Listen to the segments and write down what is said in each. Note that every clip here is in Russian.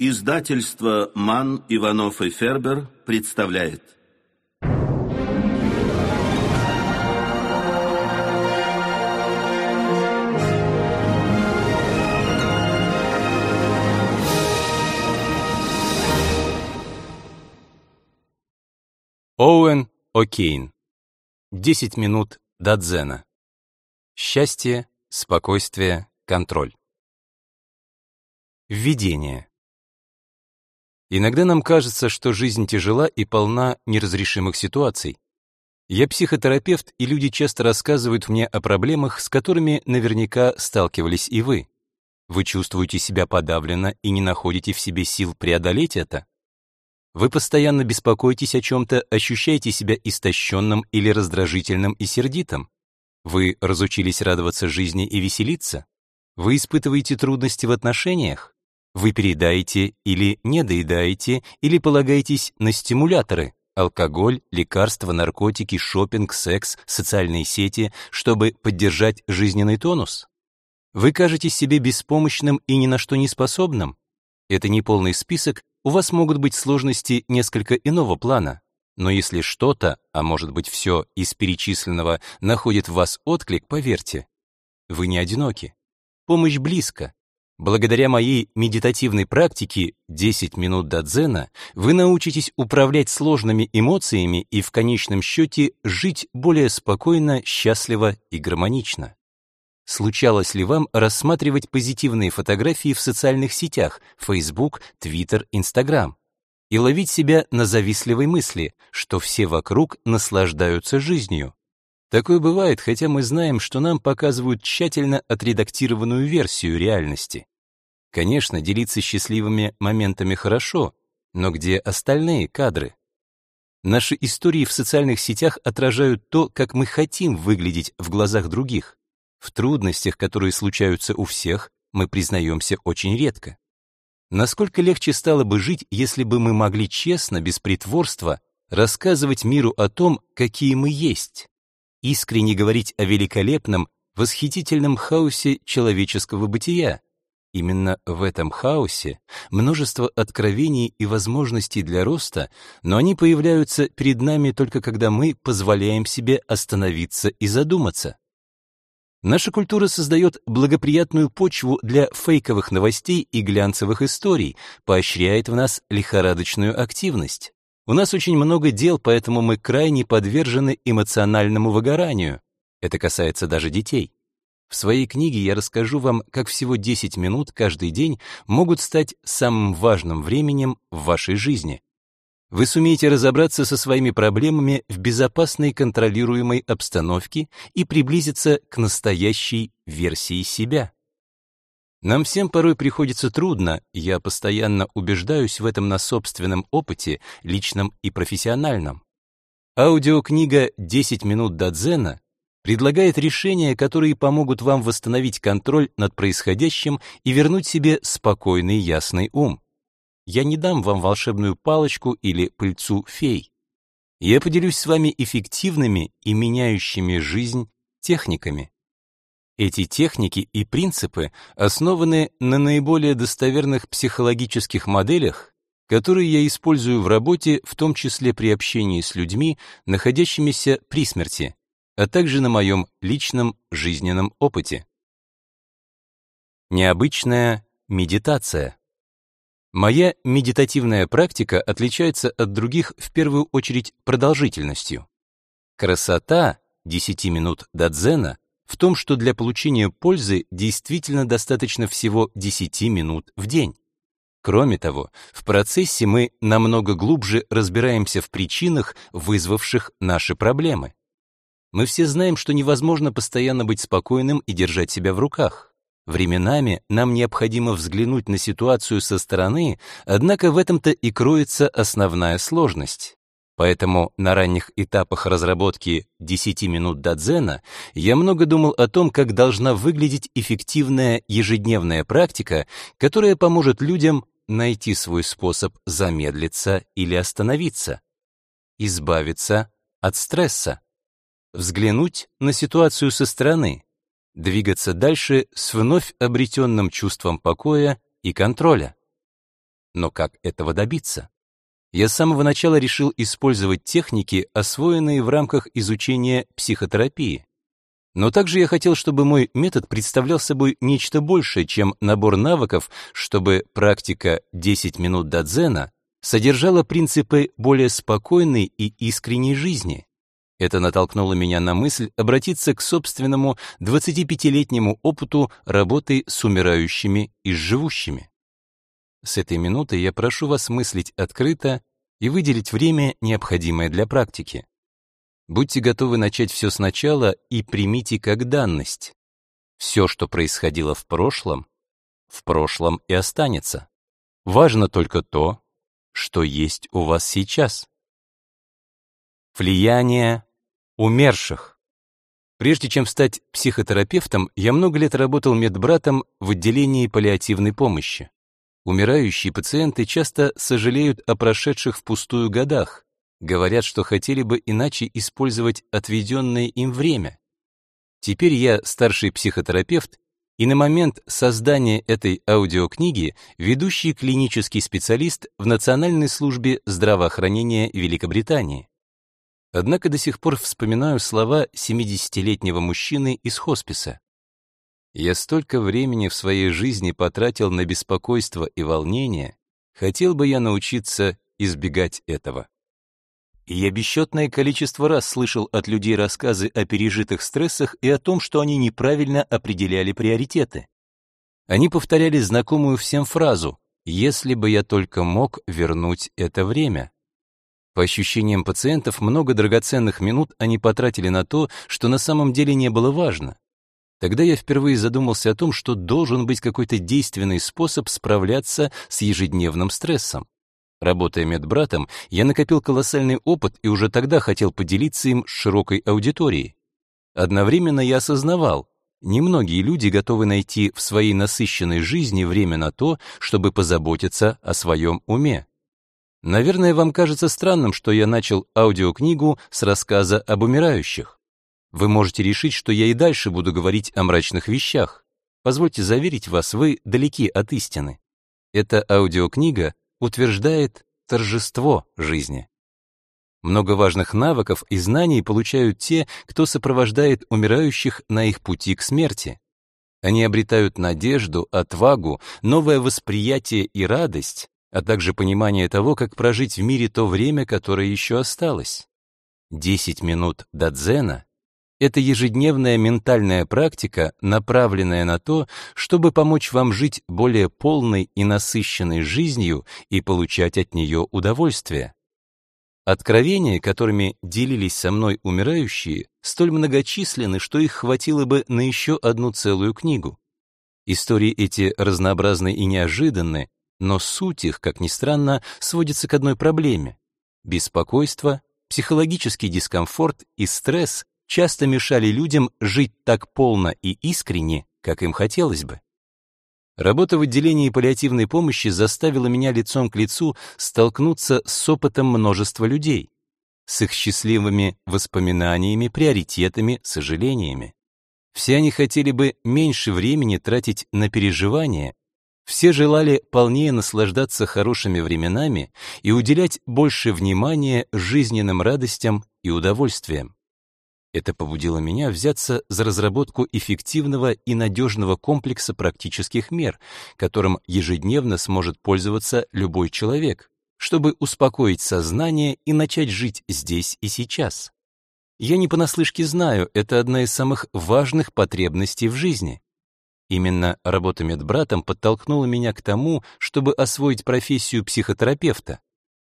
Издательство «Ман, Иванов и Фербер» представляет. Оуэн О'Кейн. 10 минут до дзена. Счастье, спокойствие, контроль. Введение. Иногда нам кажется, что жизнь тяжела и полна неразрешимых ситуаций. Я психотерапевт, и люди часто рассказывают мне о проблемах, с которыми наверняка сталкивались и вы. Вы чувствуете себя подавленно и не находите в себе сил преодолеть это? Вы постоянно беспокоитесь о чем-то, ощущаете себя истощенным или раздражительным и сердитым? Вы разучились радоваться жизни и веселиться? Вы испытываете трудности в отношениях? Вы переедаете или недоедаете, или полагаетесь на стимуляторы, алкоголь, лекарства, наркотики, шопинг, секс, социальные сети, чтобы поддержать жизненный тонус? Вы кажетесь себе беспомощным и ни на что не способным? Это не полный список, у вас могут быть сложности несколько иного плана. Но если что-то, а может быть все из перечисленного, находит в вас отклик, поверьте, вы не одиноки. Помощь близко, Благодаря моей медитативной практике 10 минут до дзена вы научитесь управлять сложными эмоциями и в конечном счете жить более спокойно, счастливо и гармонично. Случалось ли вам рассматривать позитивные фотографии в социальных сетях Facebook, Twitter, Instagram и ловить себя на завистливой мысли, что все вокруг наслаждаются жизнью? Такое бывает, хотя мы знаем, что нам показывают тщательно отредактированную версию реальности. Конечно, делиться счастливыми моментами хорошо, но где остальные кадры? Наши истории в социальных сетях отражают то, как мы хотим выглядеть в глазах других. В трудностях, которые случаются у всех, мы признаемся очень редко. Насколько легче стало бы жить, если бы мы могли честно, без притворства, рассказывать миру о том, какие мы есть, искренне говорить о великолепном, восхитительном хаосе человеческого бытия. Именно в этом хаосе множество откровений и возможностей для роста, но они появляются перед нами только когда мы позволяем себе остановиться и задуматься. Наша культура создает благоприятную почву для фейковых новостей и глянцевых историй, поощряет в нас лихорадочную активность. У нас очень много дел, поэтому мы крайне подвержены эмоциональному выгоранию. Это касается даже детей. В своей книге я расскажу вам, как всего 10 минут каждый день могут стать самым важным временем в вашей жизни. Вы сумеете разобраться со своими проблемами в безопасной контролируемой обстановке и приблизиться к настоящей версии себя. Нам всем порой приходится трудно, я постоянно убеждаюсь в этом на собственном опыте, личном и профессиональном. Аудиокнига «10 минут до дзена» предлагает решения, которые помогут вам восстановить контроль над происходящим и вернуть себе спокойный ясный ум. Я не дам вам волшебную палочку или пыльцу фей. Я поделюсь с вами эффективными и меняющими жизнь техниками. Эти техники и принципы основаны на наиболее достоверных психологических моделях, которые я использую в работе, в том числе при общении с людьми, находящимися при смерти, а также на моем личном жизненном опыте. Необычная медитация. Моя медитативная практика отличается от других в первую очередь продолжительностью. Красота 10 минут до дзена в том, что для получения пользы действительно достаточно всего 10 минут в день. Кроме того, в процессе мы намного глубже разбираемся в причинах, вызвавших наши проблемы. Мы все знаем, что невозможно постоянно быть спокойным и держать себя в руках. Временами нам необходимо взглянуть на ситуацию со стороны, однако в этом-то и кроется основная сложность. Поэтому на ранних этапах разработки 10 минут до дзена я много думал о том, как должна выглядеть эффективная ежедневная практика, которая поможет людям найти свой способ замедлиться или остановиться, избавиться от стресса, взглянуть на ситуацию со стороны, двигаться дальше с вновь обретенным чувством покоя и контроля. Но как этого добиться? Я с самого начала решил использовать техники, освоенные в рамках изучения психотерапии. Но также я хотел, чтобы мой метод представлял собой нечто большее, чем набор навыков, чтобы практика 10 минут до дзена содержала принципы более спокойной и искренней жизни. Это натолкнуло меня на мысль обратиться к собственному 25-летнему опыту работы с умирающими и живущими. С этой минуты я прошу вас мыслить открыто и выделить время, необходимое для практики. Будьте готовы начать все сначала и примите как данность. Все, что происходило в прошлом, в прошлом и останется. Важно только то, что есть у вас сейчас. Влияние умерших. Прежде чем стать психотерапевтом, я много лет работал медбратом в отделении паллиативной помощи. Умирающие пациенты часто сожалеют о прошедших впустую годах, Говорят, что хотели бы иначе использовать отведенное им время. Теперь я старший психотерапевт, и на момент создания этой аудиокниги ведущий клинический специалист в Национальной службе здравоохранения Великобритании. Однако до сих пор вспоминаю слова 70-летнего мужчины из хосписа. «Я столько времени в своей жизни потратил на беспокойство и волнение, хотел бы я научиться избегать этого». И я бесчетное количество раз слышал от людей рассказы о пережитых стрессах и о том, что они неправильно определяли приоритеты. Они повторяли знакомую всем фразу «если бы я только мог вернуть это время». По ощущениям пациентов, много драгоценных минут они потратили на то, что на самом деле не было важно. Тогда я впервые задумался о том, что должен быть какой-то действенный способ справляться с ежедневным стрессом. Работая медбратом, я накопил колоссальный опыт и уже тогда хотел поделиться им с широкой аудиторией. Одновременно я осознавал, немногие люди готовы найти в своей насыщенной жизни время на то, чтобы позаботиться о своем уме. Наверное, вам кажется странным, что я начал аудиокнигу с рассказа об умирающих. Вы можете решить, что я и дальше буду говорить о мрачных вещах. Позвольте заверить вас, вы далеки от истины. Эта аудиокнига утверждает торжество жизни. Много важных навыков и знаний получают те, кто сопровождает умирающих на их пути к смерти. Они обретают надежду, отвагу, новое восприятие и радость, а также понимание того, как прожить в мире то время, которое еще осталось. 10 минут до дзена это ежедневная ментальная практика, направленная на то, чтобы помочь вам жить более полной и насыщенной жизнью и получать от нее удовольствие. Откровения, которыми делились со мной умирающие, столь многочисленны, что их хватило бы на еще одну целую книгу. Истории эти разнообразны и неожиданны, но суть их, как ни странно, сводится к одной проблеме. Беспокойство, психологический дискомфорт и стресс часто мешали людям жить так полно и искренне, как им хотелось бы. Работа в отделении паллиативной помощи заставила меня лицом к лицу столкнуться с опытом множества людей, с их счастливыми воспоминаниями, приоритетами, сожалениями. Все они хотели бы меньше времени тратить на переживания, все желали полнее наслаждаться хорошими временами и уделять больше внимания жизненным радостям и удовольствиям. Это побудило меня взяться за разработку эффективного и надежного комплекса практических мер, которым ежедневно сможет пользоваться любой человек, чтобы успокоить сознание и начать жить здесь и сейчас. Я не понаслышке знаю, это одна из самых важных потребностей в жизни. Именно работа медбратом подтолкнула меня к тому, чтобы освоить профессию психотерапевта,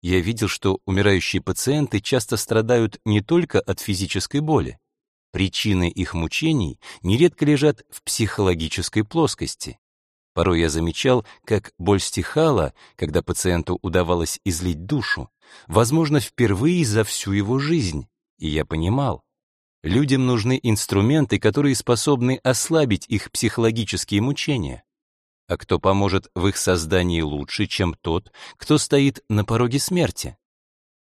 я видел, что умирающие пациенты часто страдают не только от физической боли. Причины их мучений нередко лежат в психологической плоскости. Порой я замечал, как боль стихала, когда пациенту удавалось излить душу, возможно, впервые за всю его жизнь, и я понимал, людям нужны инструменты, которые способны ослабить их психологические мучения а кто поможет в их создании лучше, чем тот, кто стоит на пороге смерти.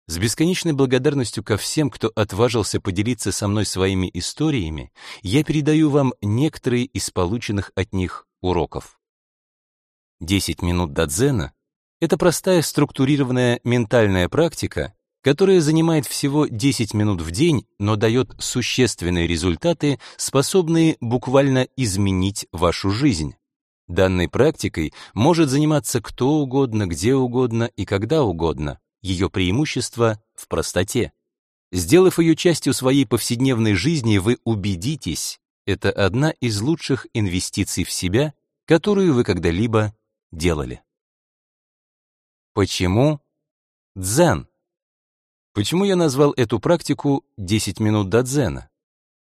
С бесконечной благодарностью ко всем, кто отважился поделиться со мной своими историями, я передаю вам некоторые из полученных от них уроков. 10 минут до дзена Это простая структурированная ментальная практика, которая занимает всего 10 минут в день, но дает существенные результаты, способные буквально изменить вашу жизнь. Данной практикой может заниматься кто угодно, где угодно и когда угодно. Ее преимущество в простоте. Сделав ее частью своей повседневной жизни, вы убедитесь, это одна из лучших инвестиций в себя, которую вы когда-либо делали. Почему дзен? Почему я назвал эту практику 10 минут до дзена?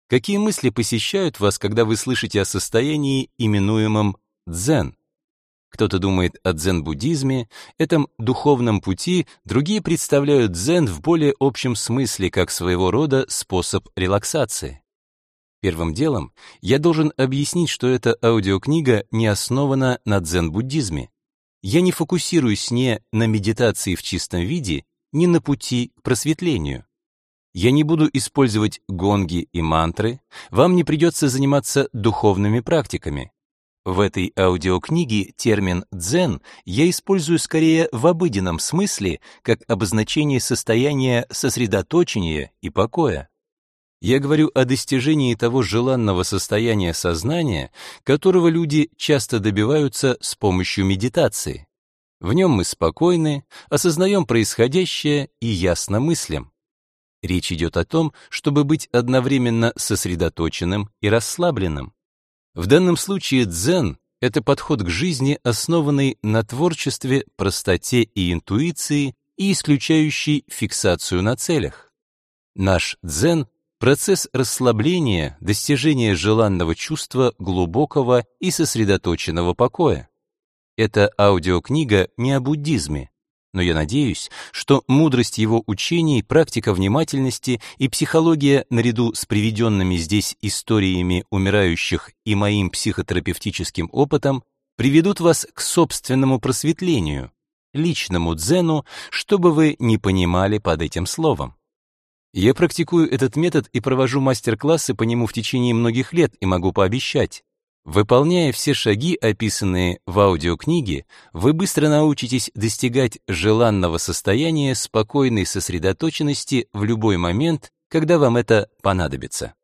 Какие мысли посещают вас, когда вы слышите о состоянии, именуемом дзен? Кто-то думает о дзен-буддизме, этом духовном пути, другие представляют дзен в более общем смысле, как своего рода способ релаксации. Первым делом я должен объяснить, что эта аудиокнига не основана на дзен-буддизме. Я не фокусируюсь ни на медитации в чистом виде, ни на пути к просветлению. Я не буду использовать гонги и мантры, вам не придется заниматься духовными практиками. В этой аудиокниге термин «дзен» я использую скорее в обыденном смысле, как обозначение состояния сосредоточения и покоя. Я говорю о достижении того желанного состояния сознания, которого люди часто добиваются с помощью медитации. В нем мы спокойны, осознаем происходящее и ясно мыслим. Речь идет о том, чтобы быть одновременно сосредоточенным и расслабленным. В данном случае дзен — это подход к жизни, основанный на творчестве, простоте и интуиции и исключающий фиксацию на целях. Наш дзен — процесс расслабления, достижения желанного чувства глубокого и сосредоточенного покоя. Эта аудиокнига не о буддизме, но я надеюсь, что мудрость его учений, практика внимательности и психология наряду с приведенными здесь историями умирающих и моим психотерапевтическим опытом приведут вас к собственному просветлению, личному дзену, чтобы вы не понимали под этим словом. Я практикую этот метод и провожу мастер-классы по нему в течение многих лет и могу пообещать, Выполняя все шаги, описанные в аудиокниге, вы быстро научитесь достигать желанного состояния спокойной сосредоточенности в любой момент, когда вам это понадобится.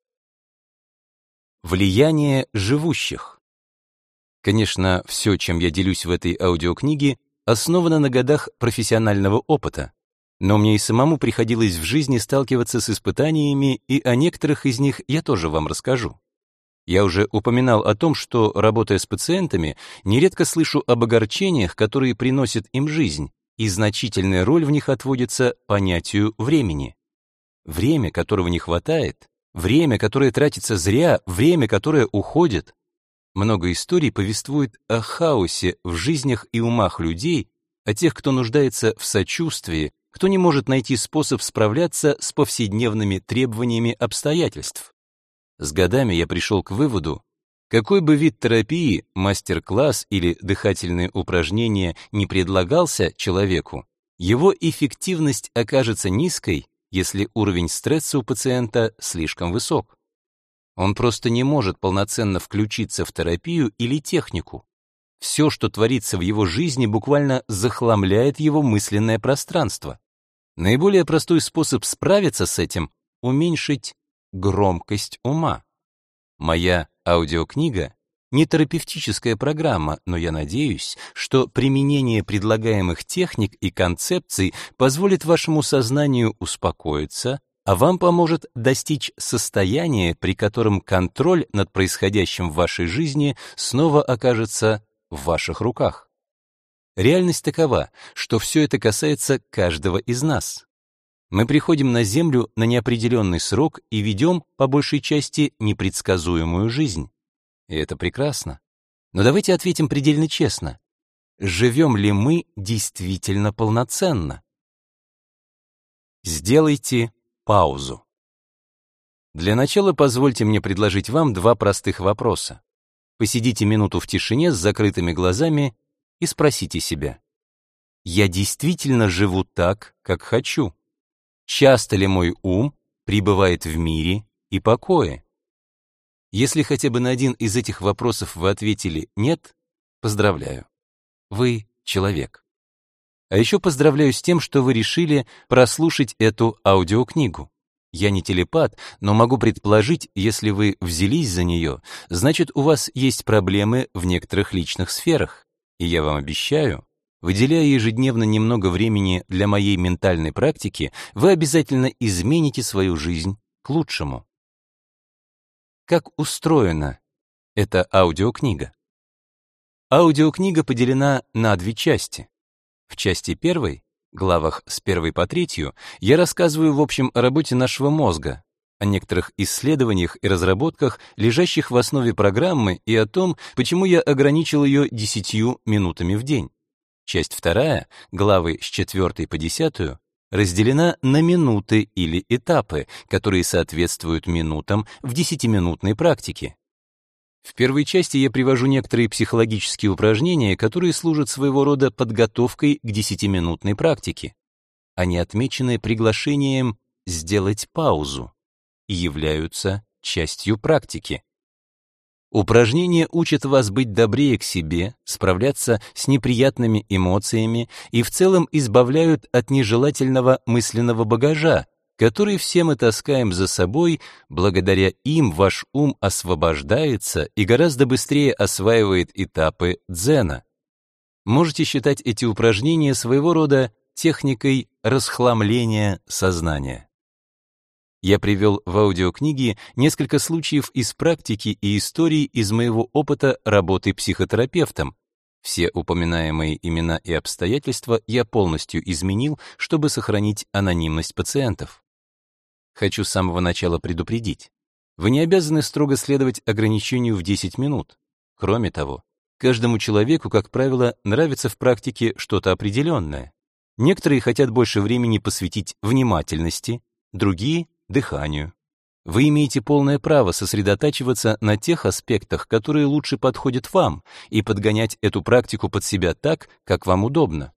Влияние живущих. Конечно, все, чем я делюсь в этой аудиокниге, основано на годах профессионального опыта. Но мне и самому приходилось в жизни сталкиваться с испытаниями, и о некоторых из них я тоже вам расскажу. Я уже упоминал о том, что, работая с пациентами, нередко слышу об огорчениях, которые приносят им жизнь, и значительная роль в них отводится понятию времени. Время, которого не хватает, время, которое тратится зря, время, которое уходит. Много историй повествует о хаосе в жизнях и умах людей, о тех, кто нуждается в сочувствии, кто не может найти способ справляться с повседневными требованиями обстоятельств. С годами я пришел к выводу, какой бы вид терапии, мастер-класс или дыхательные упражнения не предлагался человеку, его эффективность окажется низкой, если уровень стресса у пациента слишком высок. Он просто не может полноценно включиться в терапию или технику. Все, что творится в его жизни, буквально захламляет его мысленное пространство. Наиболее простой способ справиться с этим — уменьшить громкость ума. Моя аудиокнига не терапевтическая программа, но я надеюсь, что применение предлагаемых техник и концепций позволит вашему сознанию успокоиться, а вам поможет достичь состояния, при котором контроль над происходящим в вашей жизни снова окажется в ваших руках. Реальность такова, что все это касается каждого из нас. Мы приходим на Землю на неопределенный срок и ведем, по большей части, непредсказуемую жизнь. И это прекрасно. Но давайте ответим предельно честно. Живем ли мы действительно полноценно? Сделайте паузу. Для начала позвольте мне предложить вам два простых вопроса. Посидите минуту в тишине с закрытыми глазами и спросите себя. Я действительно живу так, как хочу? Часто ли мой ум пребывает в мире и покое? Если хотя бы на один из этих вопросов вы ответили «нет», поздравляю. Вы человек. А еще поздравляю с тем, что вы решили прослушать эту аудиокнигу. Я не телепат, но могу предположить, если вы взялись за нее, значит, у вас есть проблемы в некоторых личных сферах. И я вам обещаю, выделяя ежедневно немного времени для моей ментальной практики, вы обязательно измените свою жизнь к лучшему. Как устроена эта аудиокнига? Аудиокнига поделена на две части. В части первой главах с первой по третью я рассказываю в общем о работе нашего мозга, о некоторых исследованиях и разработках, лежащих в основе программы, и о том, почему я ограничил ее десятью минутами в день. Часть вторая, главы с четвертой по десятую, разделена на минуты или этапы, которые соответствуют минутам в десятиминутной практике. В первой части я привожу некоторые психологические упражнения, которые служат своего рода подготовкой к десятиминутной практике. Они отмечены приглашением сделать паузу и являются частью практики. Упражнения учат вас быть добрее к себе, справляться с неприятными эмоциями и в целом избавляют от нежелательного мысленного багажа, которые все мы таскаем за собой, благодаря им ваш ум освобождается и гораздо быстрее осваивает этапы дзена. Можете считать эти упражнения своего рода техникой расхламления сознания. Я привел в аудиокниге несколько случаев из практики и историй из моего опыта работы психотерапевтом. Все упоминаемые имена и обстоятельства я полностью изменил, чтобы сохранить анонимность пациентов. Хочу с самого начала предупредить. Вы не обязаны строго следовать ограничению в 10 минут. Кроме того, каждому человеку, как правило, нравится в практике что-то определенное. Некоторые хотят больше времени посвятить внимательности, другие — дыханию. Вы имеете полное право сосредотачиваться на тех аспектах, которые лучше подходят вам, и подгонять эту практику под себя так, как вам удобно.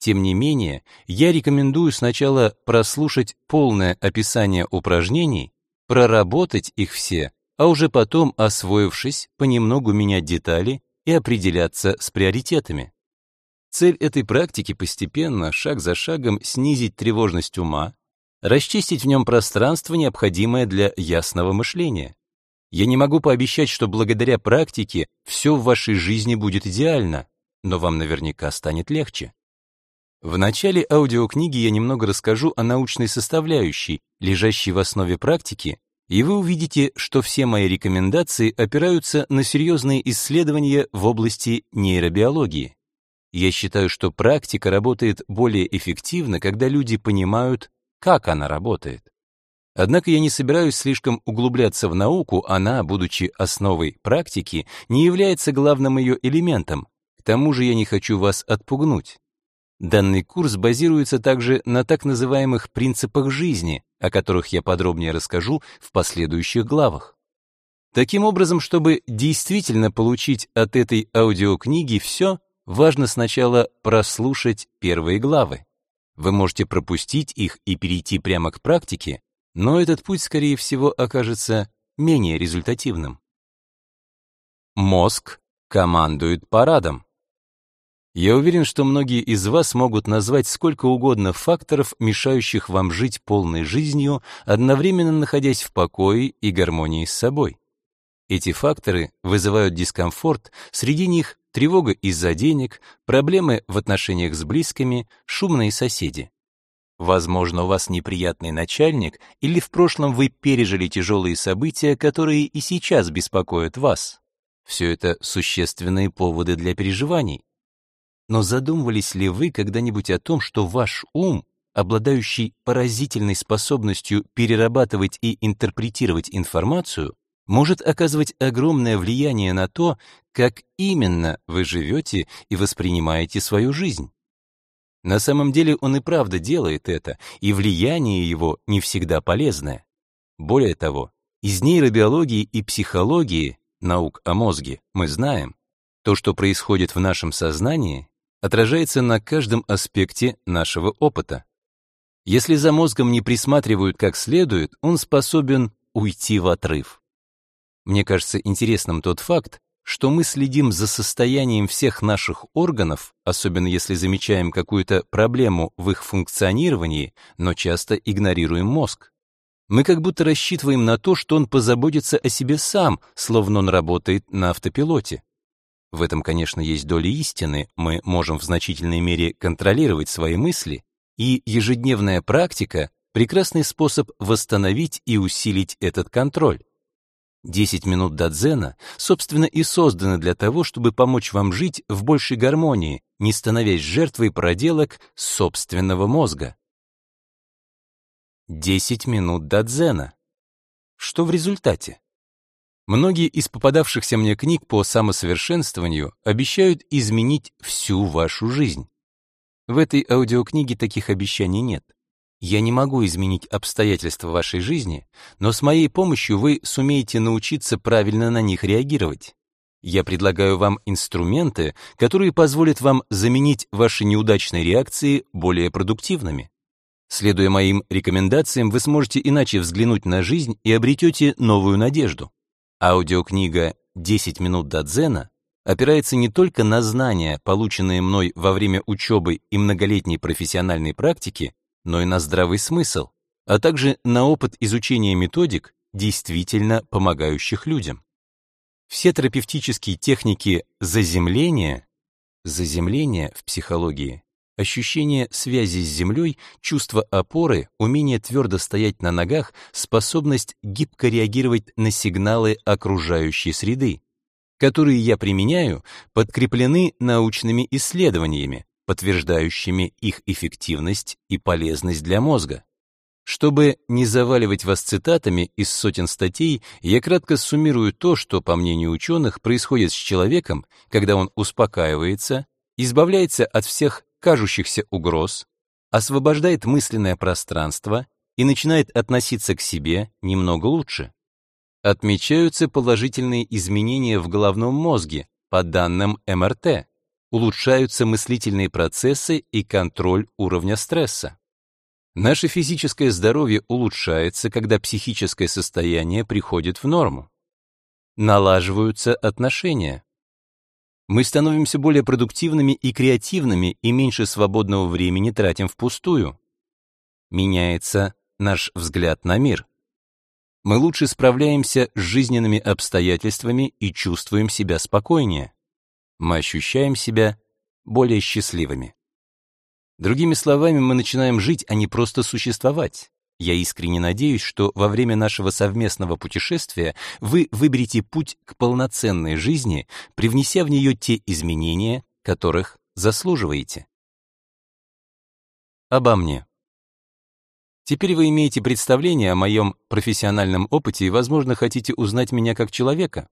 Тем не менее, я рекомендую сначала прослушать полное описание упражнений, проработать их все, а уже потом, освоившись, понемногу менять детали и определяться с приоритетами. Цель этой практики постепенно, шаг за шагом, снизить тревожность ума, расчистить в нем пространство, необходимое для ясного мышления. Я не могу пообещать, что благодаря практике все в вашей жизни будет идеально, но вам наверняка станет легче. В начале аудиокниги я немного расскажу о научной составляющей, лежащей в основе практики, и вы увидите, что все мои рекомендации опираются на серьезные исследования в области нейробиологии. Я считаю, что практика работает более эффективно, когда люди понимают, как она работает. Однако я не собираюсь слишком углубляться в науку, она, будучи основой практики, не является главным ее элементом. К тому же я не хочу вас отпугнуть. Данный курс базируется также на так называемых принципах жизни, о которых я подробнее расскажу в последующих главах. Таким образом, чтобы действительно получить от этой аудиокниги все, важно сначала прослушать первые главы. Вы можете пропустить их и перейти прямо к практике, но этот путь, скорее всего, окажется менее результативным. Мозг командует парадом. Я уверен, что многие из вас могут назвать сколько угодно факторов, мешающих вам жить полной жизнью, одновременно находясь в покое и гармонии с собой. Эти факторы вызывают дискомфорт, среди них тревога из-за денег, проблемы в отношениях с близкими, шумные соседи. Возможно, у вас неприятный начальник, или в прошлом вы пережили тяжелые события, которые и сейчас беспокоят вас. Все это существенные поводы для переживаний. Но задумывались ли вы когда-нибудь о том, что ваш ум, обладающий поразительной способностью перерабатывать и интерпретировать информацию, может оказывать огромное влияние на то, как именно вы живете и воспринимаете свою жизнь? На самом деле он и правда делает это, и влияние его не всегда полезное. Более того, из нейробиологии и психологии, наук о мозге, мы знаем, то, что происходит в нашем сознании, отражается на каждом аспекте нашего опыта. Если за мозгом не присматривают как следует, он способен уйти в отрыв. Мне кажется интересным тот факт, что мы следим за состоянием всех наших органов, особенно если замечаем какую-то проблему в их функционировании, но часто игнорируем мозг. Мы как будто рассчитываем на то, что он позаботится о себе сам, словно он работает на автопилоте. В этом, конечно, есть доля истины, мы можем в значительной мере контролировать свои мысли, и ежедневная практика — прекрасный способ восстановить и усилить этот контроль. 10 минут дадзена, собственно, и созданы для того, чтобы помочь вам жить в большей гармонии, не становясь жертвой проделок собственного мозга. 10 минут дадзена. Что в результате? Многие из попадавшихся мне книг по самосовершенствованию обещают изменить всю вашу жизнь. В этой аудиокниге таких обещаний нет. Я не могу изменить обстоятельства вашей жизни, но с моей помощью вы сумеете научиться правильно на них реагировать. Я предлагаю вам инструменты, которые позволят вам заменить ваши неудачные реакции более продуктивными. Следуя моим рекомендациям, вы сможете иначе взглянуть на жизнь и обретете новую надежду. Аудиокнига «10 минут до дзена» опирается не только на знания, полученные мной во время учебы и многолетней профессиональной практики, но и на здравый смысл, а также на опыт изучения методик, действительно помогающих людям. Все терапевтические техники заземления, заземление в психологии ощущение связи с землей, чувство опоры, умение твердо стоять на ногах, способность гибко реагировать на сигналы окружающей среды, которые я применяю, подкреплены научными исследованиями, подтверждающими их эффективность и полезность для мозга. Чтобы не заваливать вас цитатами из сотен статей, я кратко суммирую то, что, по мнению ученых, происходит с человеком, когда он успокаивается, избавляется от всех кажущихся угроз, освобождает мысленное пространство и начинает относиться к себе немного лучше. Отмечаются положительные изменения в головном мозге по данным МРТ, улучшаются мыслительные процессы и контроль уровня стресса. Наше физическое здоровье улучшается, когда психическое состояние приходит в норму. Налаживаются отношения. Мы становимся более продуктивными и креативными и меньше свободного времени тратим впустую. Меняется наш взгляд на мир. Мы лучше справляемся с жизненными обстоятельствами и чувствуем себя спокойнее. Мы ощущаем себя более счастливыми. Другими словами, мы начинаем жить, а не просто существовать. Я искренне надеюсь, что во время нашего совместного путешествия вы выберете путь к полноценной жизни, привнеся в нее те изменения, которых заслуживаете. Обо мне. Теперь вы имеете представление о моем профессиональном опыте и, возможно, хотите узнать меня как человека.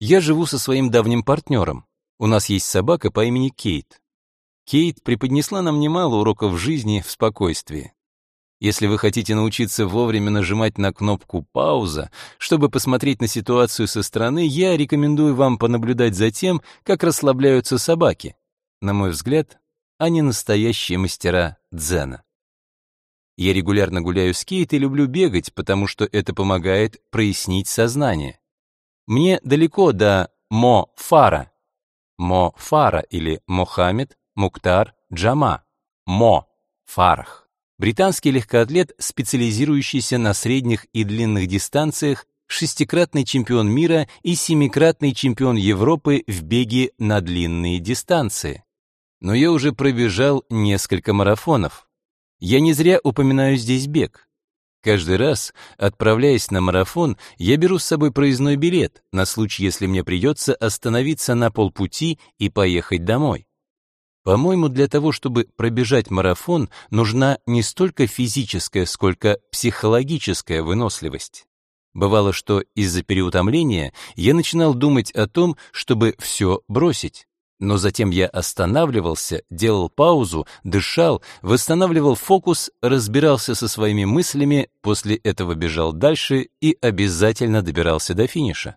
Я живу со своим давним партнером. У нас есть собака по имени Кейт. Кейт преподнесла нам немало уроков жизни в спокойствии. Если вы хотите научиться вовремя нажимать на кнопку «пауза», чтобы посмотреть на ситуацию со стороны, я рекомендую вам понаблюдать за тем, как расслабляются собаки. На мой взгляд, они настоящие мастера дзена. Я регулярно гуляю с Кейт и люблю бегать, потому что это помогает прояснить сознание. Мне далеко до Мо-Фара. Мо-Фара или Мохаммед Муктар Джама. Мо-Фарах британский легкоатлет, специализирующийся на средних и длинных дистанциях, шестикратный чемпион мира и семикратный чемпион Европы в беге на длинные дистанции. Но я уже пробежал несколько марафонов. Я не зря упоминаю здесь бег. Каждый раз, отправляясь на марафон, я беру с собой проездной билет на случай, если мне придется остановиться на полпути и поехать домой. По-моему, для того, чтобы пробежать марафон, нужна не столько физическая, сколько психологическая выносливость. Бывало, что из-за переутомления я начинал думать о том, чтобы все бросить. Но затем я останавливался, делал паузу, дышал, восстанавливал фокус, разбирался со своими мыслями, после этого бежал дальше и обязательно добирался до финиша.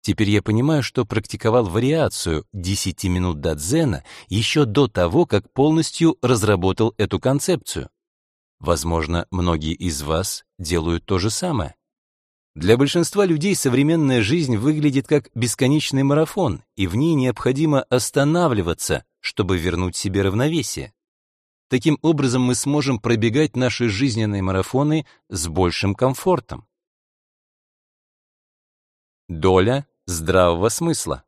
Теперь я понимаю, что практиковал вариацию 10 минут до дзена еще до того, как полностью разработал эту концепцию. Возможно, многие из вас делают то же самое. Для большинства людей современная жизнь выглядит как бесконечный марафон, и в ней необходимо останавливаться, чтобы вернуть себе равновесие. Таким образом мы сможем пробегать наши жизненные марафоны с большим комфортом. Доля здравого смысла.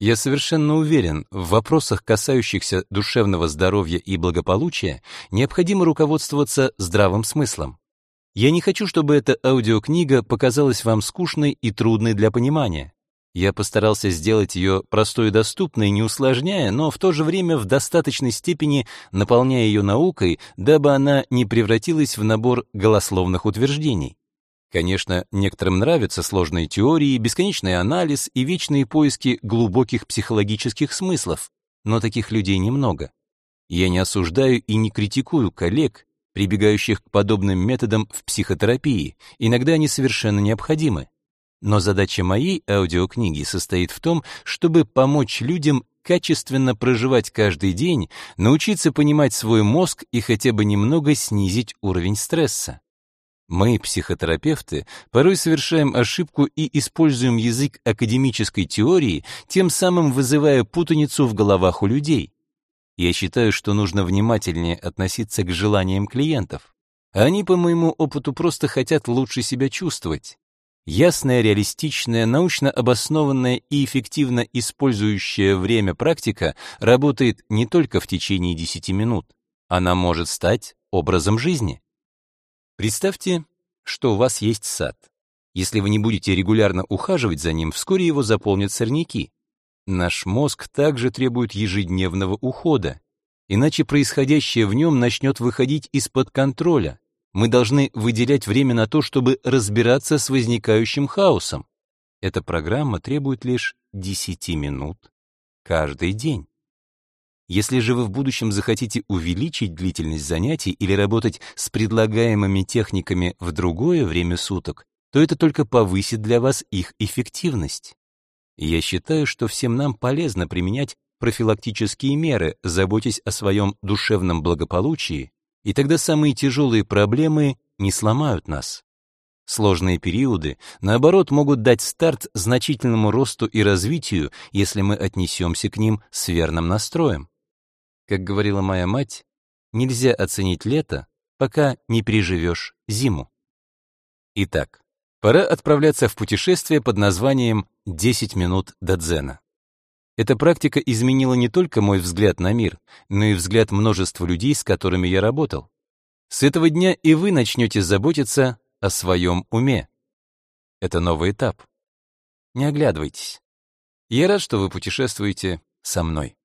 Я совершенно уверен, в вопросах, касающихся душевного здоровья и благополучия, необходимо руководствоваться здравым смыслом. Я не хочу, чтобы эта аудиокнига показалась вам скучной и трудной для понимания. Я постарался сделать ее простой и доступной, не усложняя, но в то же время в достаточной степени наполняя ее наукой, дабы она не превратилась в набор голословных утверждений. Конечно, некоторым нравятся сложные теории, бесконечный анализ и вечные поиски глубоких психологических смыслов, но таких людей немного. Я не осуждаю и не критикую коллег, прибегающих к подобным методам в психотерапии, иногда они совершенно необходимы. Но задача моей аудиокниги состоит в том, чтобы помочь людям качественно проживать каждый день, научиться понимать свой мозг и хотя бы немного снизить уровень стресса. Мы, психотерапевты, порой совершаем ошибку и используем язык академической теории, тем самым вызывая путаницу в головах у людей. Я считаю, что нужно внимательнее относиться к желаниям клиентов. Они, по моему опыту, просто хотят лучше себя чувствовать. Ясная, реалистичная, научно обоснованная и эффективно использующая время практика работает не только в течение 10 минут. Она может стать образом жизни. Представьте, что у вас есть сад. Если вы не будете регулярно ухаживать за ним, вскоре его заполнят сорняки. Наш мозг также требует ежедневного ухода, иначе происходящее в нем начнет выходить из-под контроля. Мы должны выделять время на то, чтобы разбираться с возникающим хаосом. Эта программа требует лишь 10 минут каждый день. Если же вы в будущем захотите увеличить длительность занятий или работать с предлагаемыми техниками в другое время суток, то это только повысит для вас их эффективность. Я считаю, что всем нам полезно применять профилактические меры, заботясь о своем душевном благополучии, и тогда самые тяжелые проблемы не сломают нас. Сложные периоды, наоборот, могут дать старт значительному росту и развитию, если мы отнесемся к ним с верным настроем. Как говорила моя мать, нельзя оценить лето, пока не переживешь зиму. Итак, пора отправляться в путешествие под названием «10 минут до дзена». Эта практика изменила не только мой взгляд на мир, но и взгляд множества людей, с которыми я работал. С этого дня и вы начнете заботиться о своем уме. Это новый этап. Не оглядывайтесь. Я рад, что вы путешествуете со мной.